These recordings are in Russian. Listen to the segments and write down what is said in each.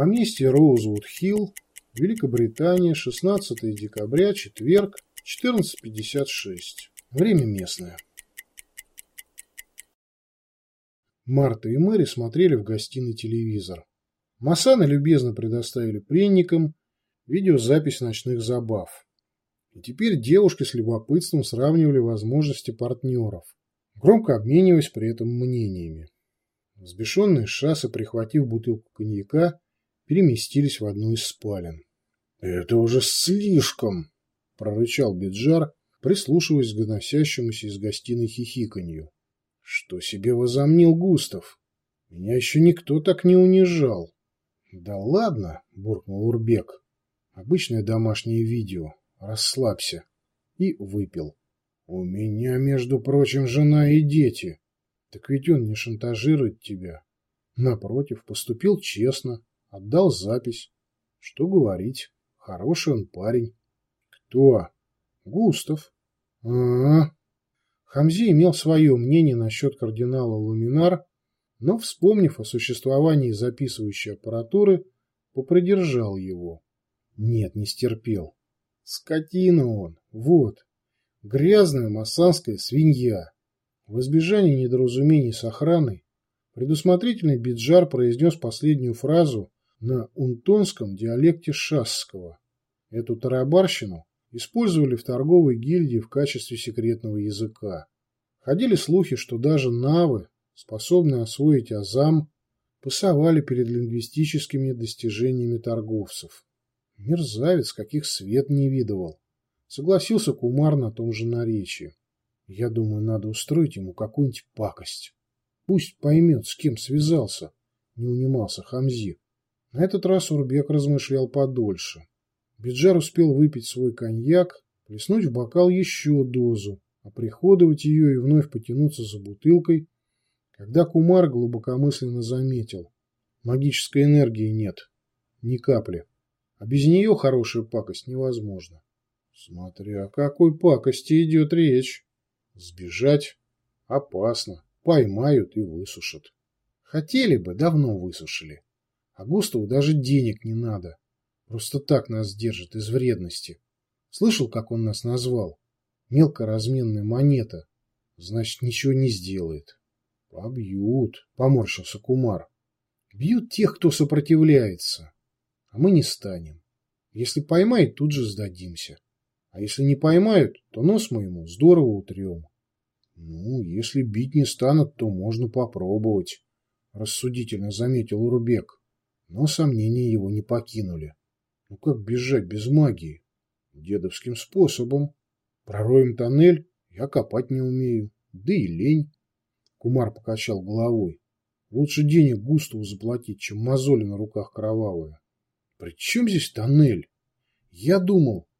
Поместье Роузвуд-Хилл, Великобритания, 16 декабря, четверг, 14.56. Время местное. Марта и Мэри смотрели в гостиной телевизор. Масаны любезно предоставили пленникам видеозапись ночных забав. И теперь девушки с любопытством сравнивали возможности партнеров, громко обмениваясь при этом мнениями. Взбешенные шассы, прихватив бутылку коньяка, переместились в одну из спален. — Это уже слишком! — прорычал Биджар, прислушиваясь к доносящемуся из гостиной хихиканью. — Что себе возомнил Густав? Меня еще никто так не унижал. — Да ладно, — буркнул Урбек. — Обычное домашнее видео. Расслабься. И выпил. — У меня, между прочим, жена и дети. Так ведь он не шантажирует тебя. Напротив, поступил честно, отдал запись. Что говорить, хороший он парень. Кто? Густав. А, -а, -а. Хамзи имел свое мнение насчет кардинала Луминар, но, вспомнив о существовании записывающей аппаратуры, попридержал его. Нет, не стерпел. Скотина он, вот. Грязная массанская свинья. В избежание недоразумений с охраной, предусмотрительный Биджар произнес последнюю фразу на унтонском диалекте шасского. Эту тарабарщину использовали в торговой гильдии в качестве секретного языка. Ходили слухи, что даже навы, способные освоить азам, пасовали перед лингвистическими достижениями торговцев. Мерзавец, каких свет не видывал. Согласился Кумар на том же наречии. Я думаю, надо устроить ему какую-нибудь пакость. Пусть поймет, с кем связался, не унимался Хамзи. На этот раз Урбек размышлял подольше. Биджар успел выпить свой коньяк, плеснуть в бокал еще дозу, оприходовать ее и вновь потянуться за бутылкой, когда Кумар глубокомысленно заметил. Магической энергии нет. Ни капли. А без нее хорошая пакость невозможна. Смотря о какой пакости идет речь. Сбежать опасно. Поймают и высушат. Хотели бы, давно высушили. А Густаву даже денег не надо. Просто так нас держит из вредности. Слышал, как он нас назвал? Мелкоразменная монета. Значит, ничего не сделает. Побьют, поморщился Кумар. Бьют тех, кто сопротивляется. А мы не станем. Если поймают, тут же сдадимся. А если не поймают, то нос мы ему здорово утрем. Ну, если бить не станут, то можно попробовать, рассудительно заметил Урбек. Но сомнения его не покинули. Ну как бежать без магии? Дедовским способом. Пророем тоннель, я копать не умею. Да и лень. Кумар покачал головой. Лучше денег Густаву заплатить, чем мозоли на руках кровавые. При чем здесь тоннель? Я думал,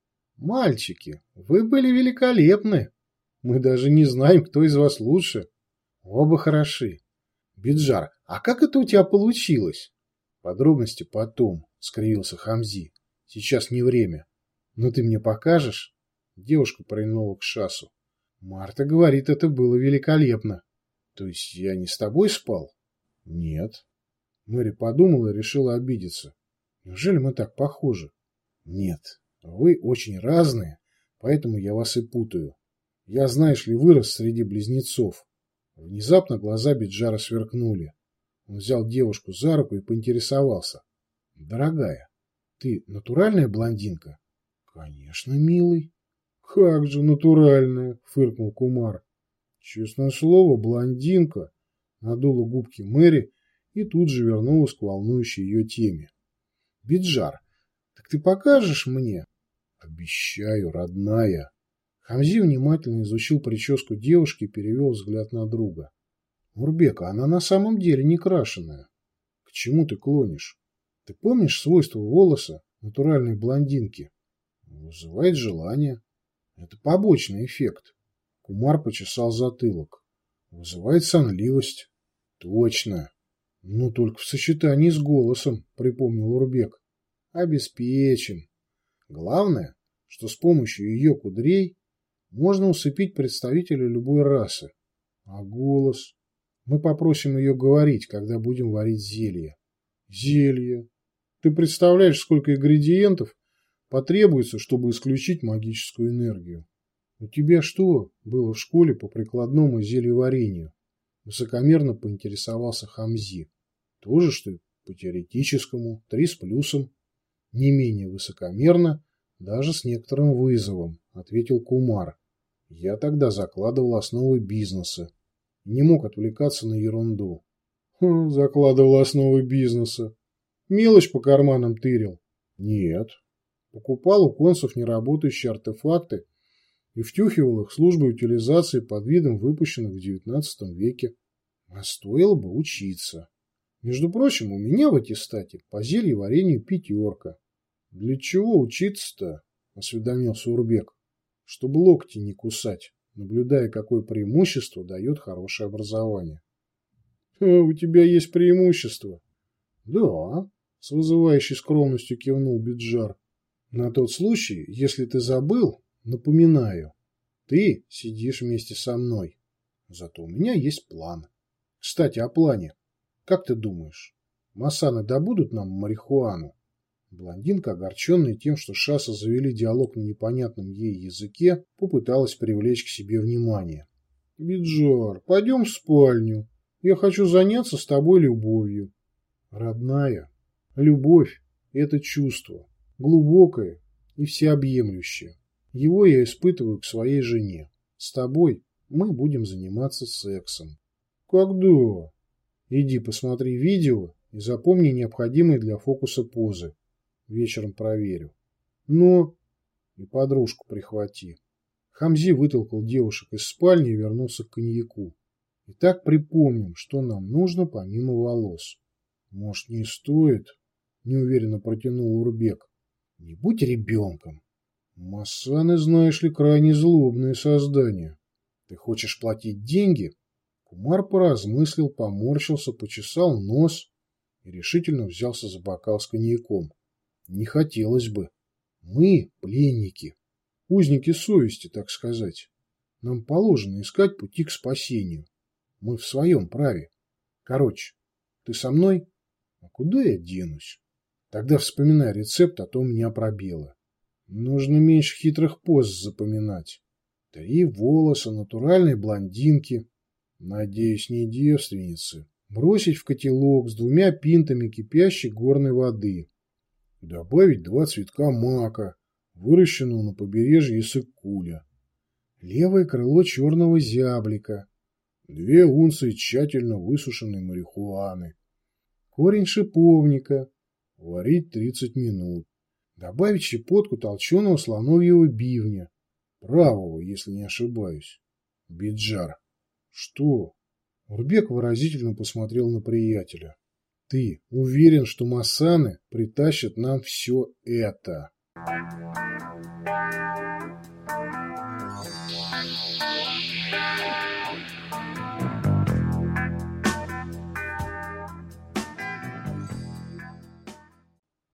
Мальчики, вы были великолепны. Мы даже не знаем, кто из вас лучше. Оба хороши. Биджар, а как это у тебя получилось? Подробности потом, скривился Хамзи. Сейчас не время. Но ты мне покажешь? Девушка прильнула к шасу. Марта говорит, это было великолепно. То есть я не с тобой спал? Нет. Мэри подумала и решила обидеться. Неужели мы так похожи? Нет. Вы очень разные, поэтому я вас и путаю. Я, знаешь ли, вырос среди близнецов. Внезапно глаза Биджара сверкнули. Он взял девушку за руку и поинтересовался. Дорогая, ты натуральная блондинка? Конечно, милый. Как же натуральная, фыркнул Кумар. Честное слово, блондинка. Надула губки Мэри и тут же вернулась к волнующей ее теме. Биджар, так ты покажешь мне? Обещаю, родная. Хамзи внимательно изучил прическу девушки и перевел взгляд на друга. Мурбека, она на самом деле не крашеная. К чему ты клонишь? Ты помнишь свойства волоса натуральной блондинки? Вызывает желание. Это побочный эффект. Кумар почесал затылок. Вызывает сонливость. Точно. Ну, только в сочетании с голосом, припомнил Урбек. Обеспечим. Главное, что с помощью ее кудрей можно усыпить представителя любой расы. А голос? Мы попросим ее говорить, когда будем варить зелье. Зелье. Ты представляешь, сколько ингредиентов потребуется, чтобы исключить магическую энергию? У тебя что было в школе по прикладному зельеварению? Высокомерно поинтересовался Хамзи. Тоже что по теоретическому, три с плюсом. Не менее высокомерно, даже с некоторым вызовом, ответил Кумар. Я тогда закладывал основы бизнеса. Не мог отвлекаться на ерунду. Хм, закладывал основы бизнеса. Мелочь по карманам тырил? Нет. Покупал у концев неработающие артефакты и втюхивал их службой утилизации под видом выпущенных в XIX веке. А стоило бы учиться. Между прочим, у меня в аттестате по зелье варенью пятерка. Для чего учиться-то? Осведомился Урбек. Чтобы локти не кусать, наблюдая, какое преимущество дает хорошее образование. А у тебя есть преимущество? Да, с вызывающей скромностью кивнул Биджар. На тот случай, если ты забыл, напоминаю, ты сидишь вместе со мной. Зато у меня есть план. Кстати, о плане. Как ты думаешь, масаны добудут нам марихуану? Блондинка, огорченная тем, что Шаса завели диалог на непонятном ей языке, попыталась привлечь к себе внимание. «Биджар, пойдем в спальню. Я хочу заняться с тобой любовью». «Родная, любовь – это чувство, глубокое и всеобъемлющее. Его я испытываю к своей жене. С тобой мы будем заниматься сексом». «Когда?» Иди посмотри видео и запомни необходимые для фокуса позы. Вечером проверю. Но... И подружку прихвати. Хамзи вытолкал девушек из спальни и вернулся к коньяку. Итак, припомним, что нам нужно помимо волос. Может, не стоит? Неуверенно протянул Урбек. Не будь ребенком. Массаны, знаешь ли, крайне злобные создания. Ты хочешь платить деньги? Кумар поразмыслил, поморщился, почесал нос и решительно взялся за бокал с коньяком. Не хотелось бы. Мы пленники, узники совести, так сказать. Нам положено искать пути к спасению. Мы в своем праве. Короче, ты со мной? А куда я денусь? Тогда вспоминай рецепт, а то у меня пробело. Нужно меньше хитрых поз запоминать. Три волоса, натуральной блондинки, Надеюсь, не девственницы. Бросить в котелок с двумя пинтами кипящей горной воды. Добавить два цветка мака, выращенного на побережье Иссык-Куля. Левое крыло черного зяблика. Две унции тщательно высушенной марихуаны. Корень шиповника. Варить 30 минут. Добавить щепотку толченого слоновьего бивня. Правого, если не ошибаюсь. Биджар. Что? Урбек выразительно посмотрел на приятеля. Ты уверен, что масаны притащат нам все это?